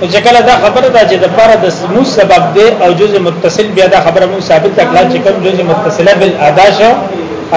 او چې کله دا خبره ده چې د پاره د مو سبب دی او جزء متصل بیا دا خبره مو ثابت کړه چې کوم جزء متصله بل ادا شو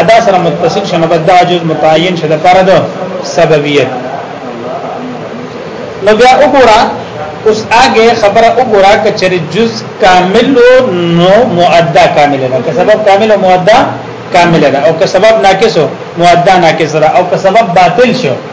ادا سره متصل شنه بد دا جزء متعین شې د پاره د سببیت نو بیا وګوره اوس هغه خبره وګوره کچره جز کامل نو مؤدا کامل نه که سبب کامل او مؤدا کامل نه او که سبب ناقص او مؤدا ناقص را او که سبب باطل شو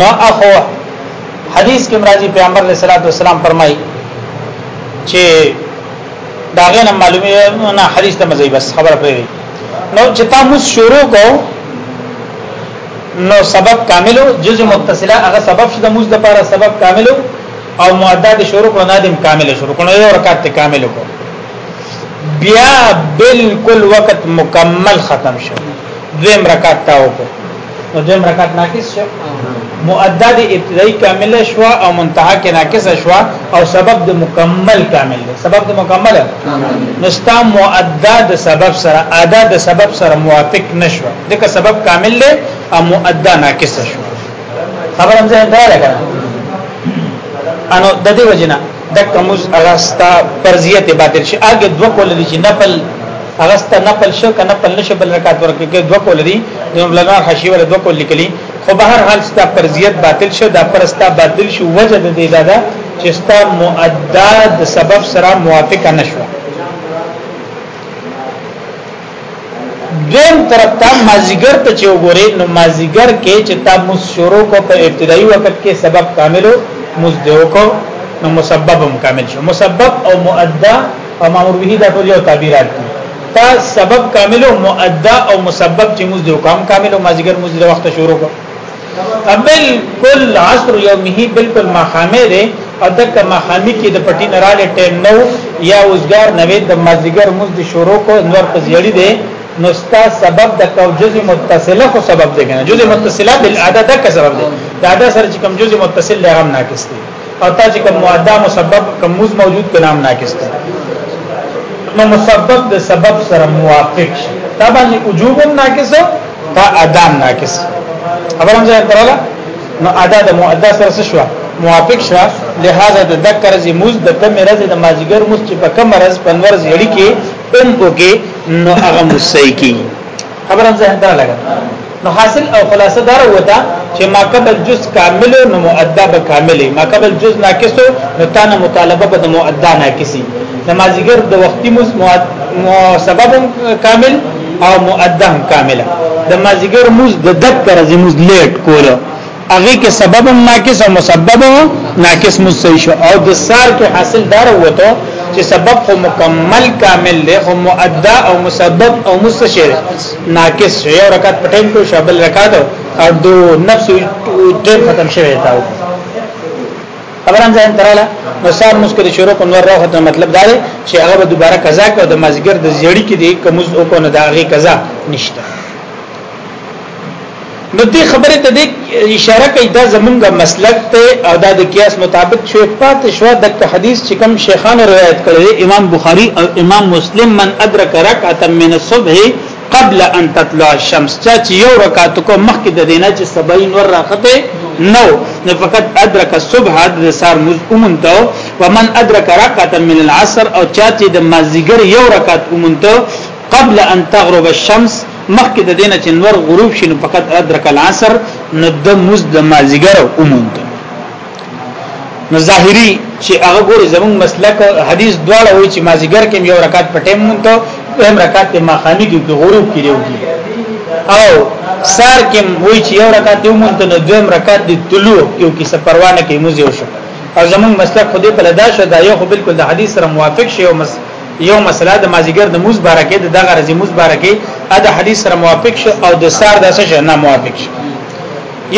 نو اخو حدیث کې مرضی پیغمبر علیه الصلاۃ والسلام فرمایي چې دا غنه معلومه نه حدیث ته مزي بس خبر پرې نو چې تا موس شروع کو نو سبب کاملو جز متصله هغه سبب شته موس د پاره سبب کاملو او معدد شروع کو نادم کامل شروع کو نو یو رکعت ته کامل کو بیا بالکل وقت مکمل ختم شو دویم رکعت تا وکړه نو دیم رکعت ناقص شو مؤدد ابتدایي کامل شو او منتها کې ناقص شو او سبب د مکمل کامل دی سبب د مکمل نستا مؤدد سبب سره ادا د سبب سره موافق نشو دغه سبب کامل دی او مؤدد ناقص شو خبرم ځان دا لګا انو د دې وجنه دک موز هغه ستا فرضیت باطل شي هغه دوه کول دي چې نفل هغه ستا نفل شو کنه نفل نشه بل رکعت ورکړي کې دوه کول دي نو لنا حشی ول دوه کول لیکلي خو به هر حال ستا فرضیت باطل شو دا پرستا باطل شو وجه د دې دا چې ستا مؤدد سبب سره موافق نشو دیم طرف ته مازیګر ته چې وګورې نو مازیګر کې چې تا مز شروع کو په ابتدایي وخت کې سبب کاملو مز دیو کو نو مسبب هم کامل شو مسبب او مؤدا او مامور به دا ټول یو تعبیرات دي تا سبب کاملو مؤدا او مسبب چې مز دیو کام کاملو مازیګر مز د وخت شروع کو قبل کل عصر یومه بالکل مخامه ده او دک مخامی کې د پټی نراله ټیم نو یا اوسګار نوې د مازیګر موږ د شروع کو انور پزیړی ده نو ستا سبب د کو جزء متصله خو سبب دی کنه جزء متصله بالعاده د کا سبب دی دا د سره چې کوم جزء متصل لرم ناقص دی او تا چې کوم معدا مسبب کوم موز موجود کلام ناقص دی نو مسبب د سبب سره موافق شي دا باندې وجوب ناقص تا ادا ناقص خبر هم ځای تراله نو ادا د معدا سره څه شو موافق شو لہذا د ذکر زی موز د کم رز د مازیګر موز چې په کم رز پنور زیړی کې اوم اوګه نو هغه مصیکی خبرم ذهن ته لګا نو حاصل او خلاصه دار وتا چې ما قبل جز کامل نو مؤدا به کامل ما قبل جز ناقص نو تانه مطالبه به مؤدا ناقصي نمازګر د وختي سبب کامل او مؤدا کامله د مازګر موز د دک تر زموز لیټ کوله هغه کې سبب ناقص او مسبب ناقص مصحیح شو او د سار کې حاصل دار وته چې سبب خو مکمل کامل دی خو مؤدا او مسبب او مستشیر ناقص شو یو رکعت پټین کو شابل رکعت او دو نفس ټیم ختم شوی تا خبرم ځان تراله نو سار مشکل شروع کو نور راوخت مطلب دا دی چې هغه دوباره قضا کو د مازګر د زیړی کې دی کوم او کو نه دا غي قضا نشته نو دې خبره ته دې اشاره کوي دا زمونږ مسلک ته او دا د قیاس مطابق شوی پات شو د حدیث چې کوم شیخانو روایت کړی امام بخاری او امام مسلم من ادرک رکعه من الصبح قبل ان تطلع الشمس چې یو رکعت کو مخکې د دینه چې سبعی نور راخته نو نو فقط ادرک الصبح د سار مز اومنته ومن ادرک رکعه من العصر او چا چې د مازیګر یو رکعت اومنته قبل ان تغرب الشمس مخکې د دینه چې نور غروب شي نو فقط ادرک العصر نو د مز د مازیګر اوموند نو ظاهری چې هغه ګوري زموږ مسلک حدیث دواړه وایي چې مازیګر کې یو رکعت په ټیم مونږ ته هم رکعت په مخامي کې غروب کې دیوږي او سار کې وایي چې یو رکعت یو مونږ ته دویم رکعت دی طلوع یو کې سپروانه کې موزه وشو او زموږ مسلک خو دې په لدا شو دا یو خو بالکل د حدیث سره موافق شي او مسلک یو مسله د مازیګر د موز بارکه د دغه رزي موز بارکه ا د حدیث سره موافق شو او د سار د څه نه موافق شو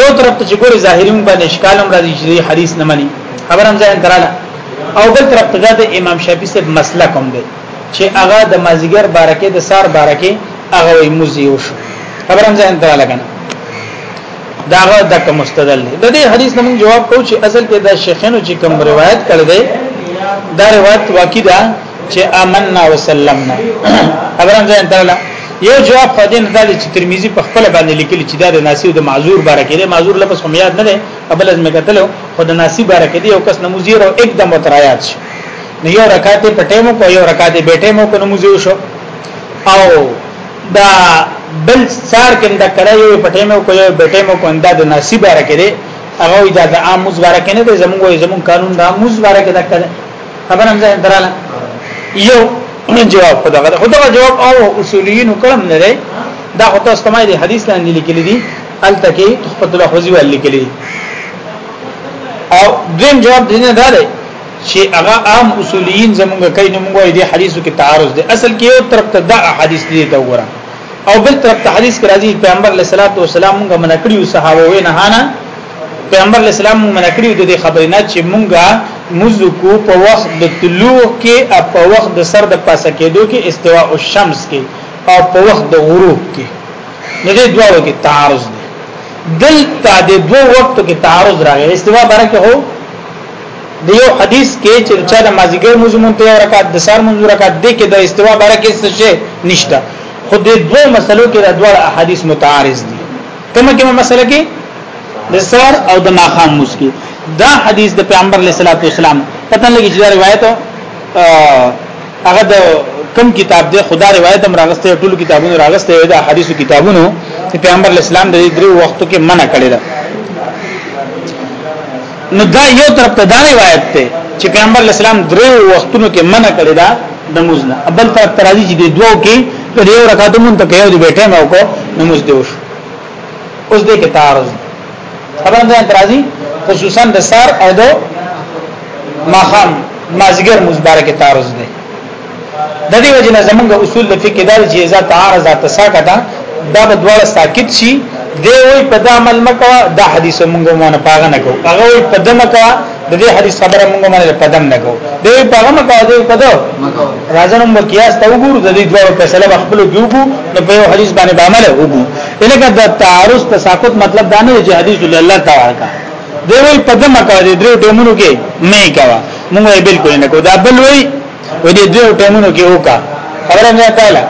یو طرف ته چې ګوره ظاهرین باندې اشکال هم راځي چې حدیث نه مني خبر هم ځان تراله او بل طرف ته د امام شافعي صاحب مسله کوم دی چې هغه د مازیګر بارکه د سار بارکه هغه وي موزي وشو خبر هم ځان تراله کنه داغه دک مستدل د دې حدیث نوم جواب کو چې اصل کې دا شیخانو چې کوم روایت کړ دی دا روایت واقع ده چې آمنا وسلمنا خبرم ځان تعالی یو جواب فدین دا چې ترمذی په خپل باندې لیکلی چې دا د ناسی د معذور باره کې دی معذور لپس هم یاد نه دی قبل از مکتلو خو د ناسی باره کې دی او کس نموزیر او एकदम وترایات شي نو یو رکعت په ټیمو کو یو رکعت بیٹه مو کو نموزیر شو او دا بل څار کې دا کړه یو پټې مې کو یو بیٹې مې کو انده د نصیب را کړي هغه دا د عام مزبره کې نه دی زموږ زموږ قانون دا مزبره کې دا کړه خبر هم ځان دراله یو جواب په دغه خدغه جواب او اصولین کلم نه دی دا خو تاسو تمای دی حدیث لاندې لیکل دي الته کې تخفت الحوزی ول لیکل دي او دین جواب دینه دا دی چې هغه عام اصولین زمونږ کوي نو موږ دې حدیثو کې تعارض دي اصل کې یو طرف ته دا حدیث دی ته وره او بل طرف ته حدیث کې راځي پیغمبر علیه الصلاۃ والسلام موږ منع کړی او صحابه وې نه هانا پیغمبر علیه السلام موږ منع کړی د خبرې نه چې موږ مزو کو په وخت د طلوع کې او په وخت د سر د پاسه کېدو کې استواء الشمس کې او په وخت د غروب کې نو دې دواړو کې تعارض دی دلته د دوه وخت کې تعارض راغی استواء برکه هو د یو حدیث کې چې چا د مازیګر موضوع مونته یو رکعت د سار منځو رکعت دی کې د استوا باره کې څه شي نشته خو د دوه مسلو کې د دوه احادیث متعارض دي کومه کومه مسله کې د سار او د ماخام مسکی دا حدیث د پیغمبر علیه الصلاۃ والسلام پته لګی چې دا روایت هغه د کم کتاب دی خدا روایت هم راغسته ټول کتابونو راغسته دا حدیثو کتابونو چې پیغمبر اسلام د دې درو وختو کې منع کړی دا نو دا یو طرف ته دا روایت ته چې پیغمبر اسلام درو وختونو کې منع کړی دا د مزنه ابل طرف ته راځي چې د دوو کې د یو رکعت مونږ ته یو دی بیٹه مې وکړو نو مز دی وشو اوس دې کې تعارض خبره ده اعتراضي خصوصا د سار او د ماخام مازیګر مزبارک تعارض دی د دې وجه نه زمونږ اصول د فقه دار چې اذا تعارض تساقط دا به دواړه ساکت شي دی وی په دا عمل مکو دا حدیث مونږ مونږ پاغه نه کو هغه وی په دمه کا د دې حدیث خبره مونږ مونږ په دم نه کو دی وی پاغه مکو دی په دو راځنه مونږ قیاس ته وګورو د دې دوه فیصله خپل وګورو نو په حدیث باندې عمل وګورو الکه د تعارض تساقط مطلب دا نه چې حدیث الله تعالی کا دی وی په دمه کا دی درو ټیمونو کې مې کا مونږ یې بالکل نه کو دا بل وی و دې دوه ټیمونو کې وکا خبره مې کاله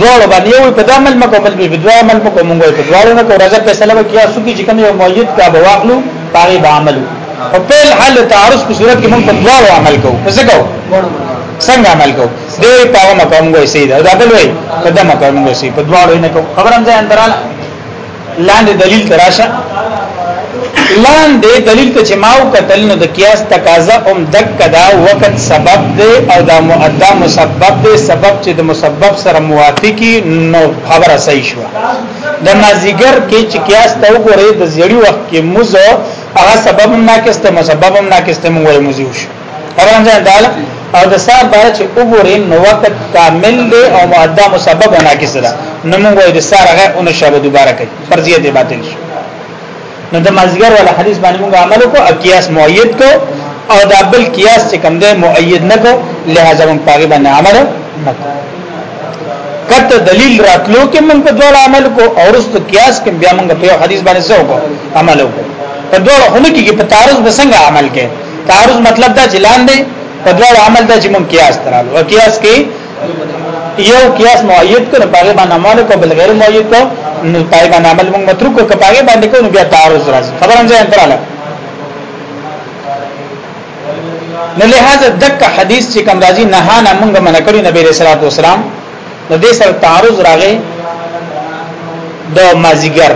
دوه باندې یو په دامل مکو بل په دوه عمل مکو مونږ په دوه نه کو راځه په سلام کې اسو کې چې کوم یو موجود کا بواخلو پاره به عمل او په حل تعارض په صورت کې مونږ په دوه عمل کو څه کو څنګه عمل کو دې پاو مکو مونږ سیدا دا بل وای په دمه کو مونږ سی په دوه نه کو خبره مې اندراله لاندې دلیل تراشه لاندې دلیل ته چې ماو قتل نو د قیاس تقاضا هم دک دا وخت سبب دی او دا مؤدا مسبب دی سبب چې د مسبب سره موافقي نو خبره صحیح شو د مازیګر کې چې قیاس ته وګورئ د زیړی وخت کې مزه هغه سبب ناقص ته مسبب هم ناقص ته موږ وایو مزه شو خبرم ځان تعالی او د سار بار چې وګورې نو وخت کامل دی او مؤدا مسبب نه کیسه ده نو موږ د سار هغه اون شابه دوباره کوي فرضیه دی باطل شو نو د مازیګر ولا حدیث باندې موږ عمل کو او قیاس مؤید کو او دا بل قیاس چې کوم دی مؤید نه کو لہذا موږ پاګې باندې عمل نه کو کته دلیل راتلو کې موږ په دوه عمل کو او رست قیاس کې بیا موږ په حدیث باندې څه وکړو عمل وکړو په دوه هونه کې په تعارض بسنګ عمل کې تعارض مطلب دا چې لاندې په دوه عمل دا چې مونږ قیاس ترالو او قیاس کې یو قیاس مؤید کړ په هغه باندې عمل کو بل غیر مؤید کو نو پای باندې عمل مونږ متروک کو په هغه باندې کو نو بیا تعارض راځي خبرم ځای انتراله نو لہذا دک حدیث چې کوم راځي نه نه مونږ منع کړی نبی رسول الله والسلام نو دې سره تعارض راغی د مازیګر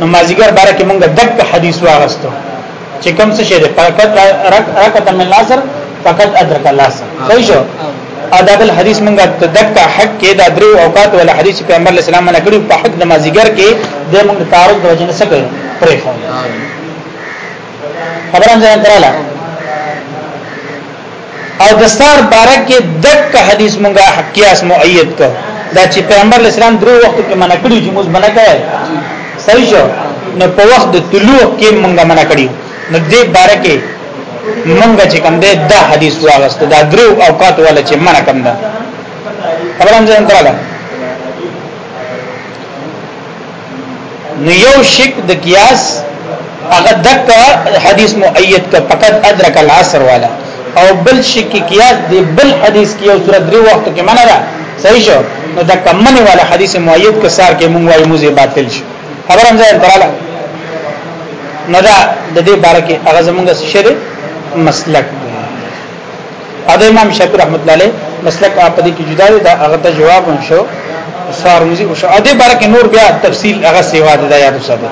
نو مازیګر بارے کې مونږ دک حدیث واغستو چې کوم څه شه فقط رکعت من العصر فقط ادرک العصر صحیح شو ادب الحديث مونږه تدک حق کې دا درو اوقات ولا حديث پیغمبر اسلام نه کړو په حق نمازګر کې د مونږ تعارض د وجنه سره پرې خو خبرم ځان تراله او دستار بارکه دک حدیث مونږه قیاس مؤید کو دا چې پیغمبر اسلام درو وخت کې منع کړی چې موږ منع کړی صحیح شو نو په وخت د طلوع کې مونږه منع کړی نو دې بارکه مونږه چې کوم دې دا حدیث واغست دا درو اوقات ولا چې منع کوم دا خبرم ځان دراله نو یو شک د قیاس هغه دک حدیث مؤید ک فقط ادرک العصر والا او بل شک قیاس دی بل حدیث کې یو صورت دی وخت کې منه ده صحیح شو نو دا کمنه والا حدیث مؤید ک سار کې مونږ وایو موزه باطل شي خبر هم ځای دراله نو دا د دې باره کې هغه زمونږ شری مسلک اده امام شافعي رحمت الله علیه مسلک په دې کې جدا دی دا هغه ته جواب هم شو سارمزي او شو اده برکه نور بیا تفصیل هغه سیوا ده یاد وساته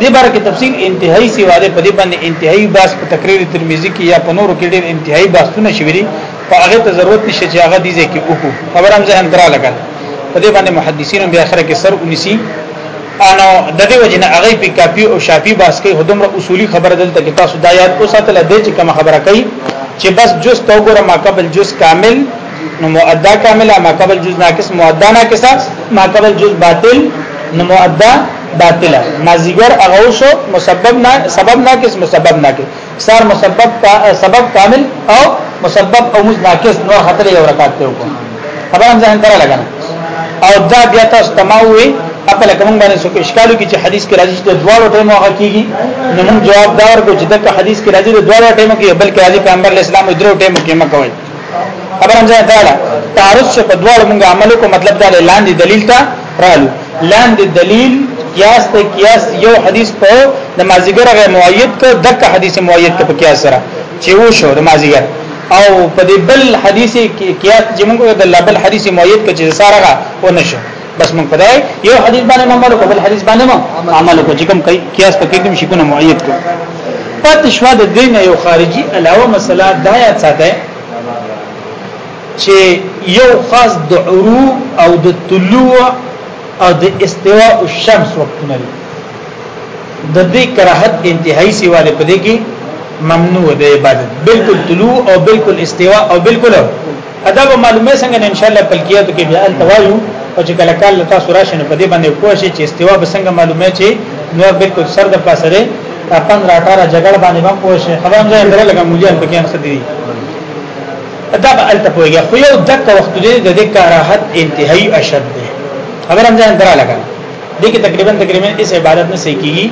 دې برکه تفصیل انتهایی سیوا ده په دې باندې انتهایی باس په تقریر ترمذی کې یا په نورو کې ډېر انتهایی باسونه شوی دي په هغه ته ضرورت نشته چې هغه دې ځکه وکړو خبر هم ځه اندرا لګل په دې باندې محدثین بیا اخره کې سر ونیسی انو د دې وجنه هغه په کاپی او شاپی باس کوي هدمره اصولي خبره دلته کې تاسو دا یاد اوساتل د چې کوم خبره کوي چې بس جز تو ګره ما قبل جز کامل نو مؤدا کامله ما قبل جز ناقص مؤدا ناقصه ما قبل جز باطل نو مؤدا باطله مازیګر هغه شو مسبب نه سبب ناقص مسبب ناقص سار مسبب کا سبب کامل او مسبب او مز ناقص نور خطر یو رکعت ته وکړو خبر هم ځان تر لګنه او دا بیا تاسو تماوي خپل کوم باندې څه اشکالو کې چې حدیث کې راځي چې دواړو ټیمو هغه کیږي نو موږ جواب دا ورکو چې دغه حدیث کې راځي دواړو ټیمو کې بلکې راځي پیغمبر اسلام درو ټیمو کې مکوي خبره ځای دا ده تعارض چې په دواړو موږ عمل کو مطلب دا لاندې دلیل ته رالو لاندې دلیل قیاس ته قیاس یو حدیث په د مازیګر غیر معید ک دک حدیث معید ک په قیاس سره چې و شو د مازیګر او په دې بل حدیث کې قیاس چې موږ د لبل حدیث معید ک چې سارغه و نشو بس مونږ خدای یو حدیث باندې عمل وکړو بل حدیث باندې عمل وکړو چې کوم قیاس پکې کوم شي کوم معید کو پات شوا د دین یو خارجي علاوه مسله دا یا ساته چې یو خاص د عرو او د طلوع او د استواء الشمس وختونه دي د دې کراهت انتهایی سیواله پدې کې ممنوع د عبادت بالکل طلوع او بالکل استواء او بالکل ادا به معلومه څنګه ان شاء الله پلکیات کې بیا التوایو او چې کله کال لتا سورا شنه په دې باندې پوه شي چې استوا به څنګه معلومه چې نو بالکل سر د پاسه ده 15 18 جګړه باندې هم پوه شي خبر هم ځای درل لګا مليان پکې هم سدي ادا به التپويږي خو یو دک وخت دې د دې کاراحت انتهایی اشد ده خبر هم ځای درل لګا دې کې تقریبا تقریبا اس عبادت نه سې کیږي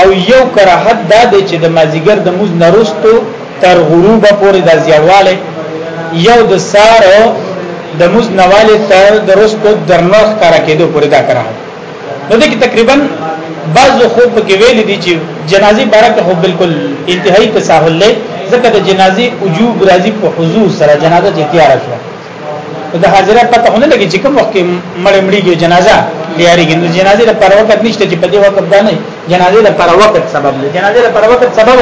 او یو کراحت دا دی چې د مازیګر د موز نرستو تر غروب پورې د زیړواله یو د سار د موز نواله تر درستو درنخ کار کېدو پورې دا کرا نو دې کې تقریبا بعضو خوب کې ویل دي چې جنازي بارک هو بالکل انتهایی تساهل لې ځکه د جنازي وجوب راځي په حضور سره جنازه چې تیار شوه د حاضرې پته نه لګي چې کوم وخت مړ مړیږي جنازه لیاريږي نو جنازې د پر وخت نشته چې په دې وخت دا نه جنازې د پر وخت سبب دی جنازې د پر وخت سبب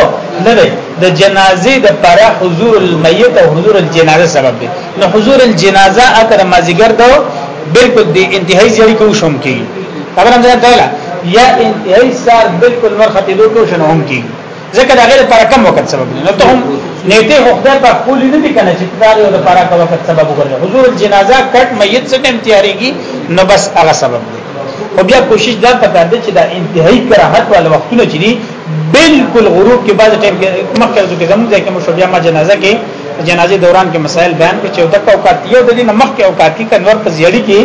نه دی د جنازې د پر حضور المیت او حضور الجنازه سبب دی نو حضور الجنازه اکر مازیګر دو بالکل دی انتهایی زیری کو شوم کی خبر هم ځان کړه یا انتهایی سار بالکل ور ختیدو کو شنو هم کی ځکه دا غیر پر کم وخت سبب نه ته هم نیته خو خدای په خپل نه دي کنه چې دا یو د پر کم وخت سبب وګرځي حضور جنازه کټ میت څخه امتیاریږي نو بس هغه سبب دی خو بیا کوشش دا پکا دی چې دا انتهایی کراهت ول وختونه چې دي بالکل غروب کې بعد ټیم کې مخکې ځکه زموږ ځکه مو شو بیا ما جنازه کې جنازې دوران کې مسائل بیان کړ چې د اوقات یو د دین مخکې اوقات کې کنور په زیړی کې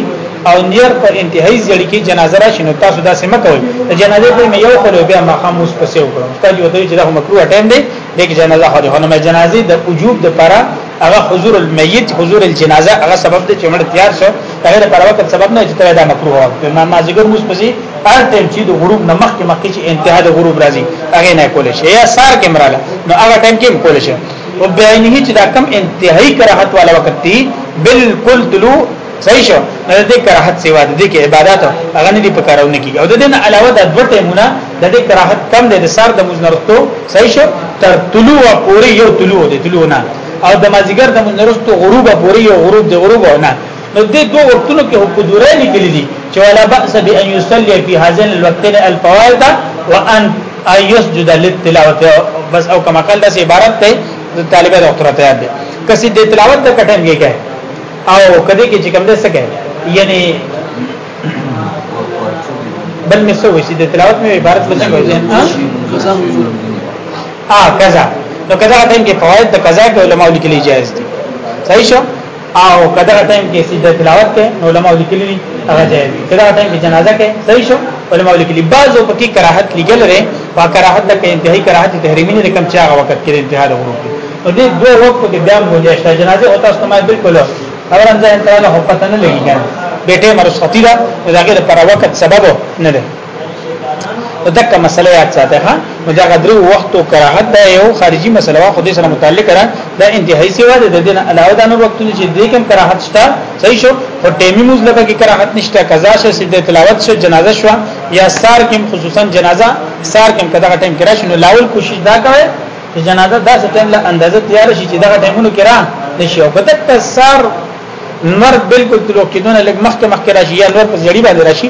او نیر په انتهایی زیړی کې جنازه راشي نو تاسو دا سم کوئ د جنازې په یو خو بیا مخام اوس پسې وکړو تاسو یو دوی چې دا مکروه ټایم دی دغه جنازه خو نه مې جنازې د وجوب د پره هغه حضور المیت حضور الجنازه هغه سبب دی چې موږ تیار شو هغه د پروا په سبب نه چې ته دا مکروه وو په ما مازیګر موږ پسې هر ټیم چې د غروب نه مخکې مخکې چې انتها د غروب راځي هغه نه کول شي یا سار کې مراله نو هغه ټیم کې کول شي او بعینه چې دا کم انتهایی کراهت والا وخت دی بالکل دلو صحیح شو نه دې کراهت سیوا دې کې عبادت هغه نه دي پکارونه کیږي او د دې علاوه د دوه ټیمونه د دې کراهت کم دی د سر د مزنرستو صحیح شو تر طلوع پورې یو طلوع دی طلوع نه او د مازیګر د مزنرستو غروب پورې یو غروب دی غروب نه نو دې دوه وختونو کې حکم دوره لیکلي دي چې ولا باس بان يصلي في هذين الوقتين الفوائد وان يسجد للتلاوه بس او کما قال داس عبارت ته طالبه ډاکټر ته یاد دي کسي د تلاوت د کټن کې کوي او کدی کې چې کوم دې څه کوي یعنی بل مې سوې چې د تلاوت مې عبارت بچا کوي ها قضا نو قضا ټیم کې فواید د قضا کې علماء لیکلي جایز دي صحیح شو او کدا ټایم کې سجده تلاوت کې نو علماء لیکلي دي هغه جایز دي کدا ټایم کې جنازه کې صحیح شو علماء لیکلي بعضو پکې کراهت لګل لري وا کراهت د انتهایی کراهت تحریمی نه کم چې هغه وخت کې انتها ده ورو او دې دوه وخت کې بیا مو دې شته جنازه او تاسو ما بالکل اور انځه انتها له حکومت نه لګیږي بیٹه مرسختی دا دغه پر وخت سبب نه ده دک مسله یاد ساته ها نو دا غدري وخت او کراهت دا یو خارجي مسله وا خو دې سره متعلق را دا انتهایی سیوا ده د دین علاوه دا نور وختونه چې دې کوم کراهت شته صحیح شو خو ټیمی موز لکه کې کراهت نشته قضا شه سید تلاوت شه جنازه شو یا سار کې خصوصا جنازه سار کې کدا ټیم کې راشنو لاول کوشش دا کوي چې جنازه داسې ټیم له اندازه تیار شي چې دا ټیمونو کې را نشي او کدا تسار مرد بالکل تلو کېدونه لګ مخکې مخکې راشي یا نور په ځړی باندې راشي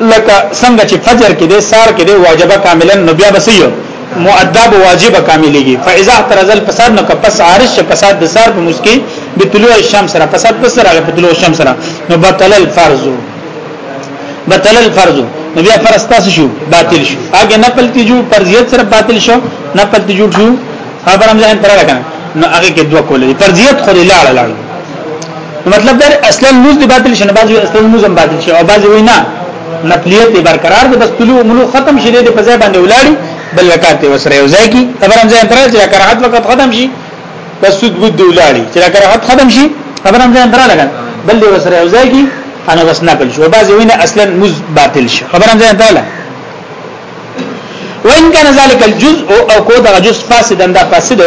لکه څنګه چې فجر کې دی سار کې دی واجبہ کاملا نو بیا بسیو مؤدب واجب کاملېږي فاذا احترز الفساد نو کپس عارش فساد د سار په مسکی به طلوع الشمس را فساد پس را په طلوع الشمس را نو بطل الفرض بطل الفرض نو بیا فرض تاسو شو باطل شو هغه نه پلتی جو فرضیت سره باطل شو نه پلتی جو شو خبر هم ځان تر کنه نو هغه کې دوه کول دي فرضیت خو لاړ لاړ مطلب دا اصلا موز دی باطل شنه بعضی اصلا موز هم باطل شي او بعضی وینا نقلیت دی برقرار دی بس طلوع ملو ختم شي دی په ځای باندې ولاړی بل وکات دی وسره یو ځای کی خبر هم ځان تر چې کراحت وخت ختم شي بس سود بود ولاړی چې کراحت ختم شي خبر هم ځان تر لګا بل دی وسره یو ځای کی انا بس نقل شو بعضی وینا اصلا موز باطل شي خبر هم ځان تر لګا وان كان ذلك الجزء او کو دا جزء فاسدا دا فاسد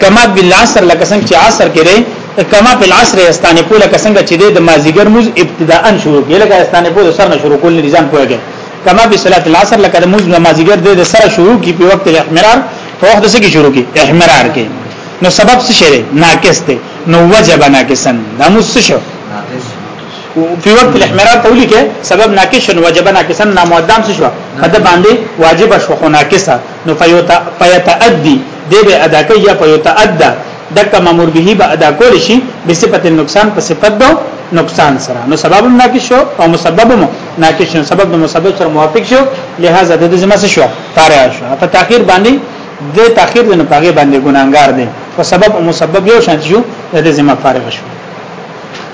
کما بالعصر لکه څنګه چې عصر کې دی کما په العصر استانه پوله کسنګ چې د مازیګر موز ابتداء شروع کړي لکه استانه پوله سره شروع کول نه ځان پوهه کما په صلات العصر لکه د موز مازیګر د سره شروع کی په وخت الاحمرار په وخت سره کی شروع کی احمرار کې نو سبب څه شری ناقص دی نو وجب ناقصن دا موس څه شو فی وقت الاحمرار ته ولیکه سبب ناقص نو وجب ناقصا نامعدم څه شو کده باندې واجب شو خو ناقصه نو فیوتا فیتعدی دی به ادا کوي یا فیتعدا دک مامور به به ادا کول شي به صفت نقصان په صفت دو نقصان سره نو سبب ناقص شو او مسبب مو ناقص شو سبب د مسبب سره موافق شو لہذا د ذمہ شو طارع شو په تاخير باندې د تاخير د نه پاګه باندې ګناګار دي او سبب او مسبب یو شان شو د ذمہ فارغ شو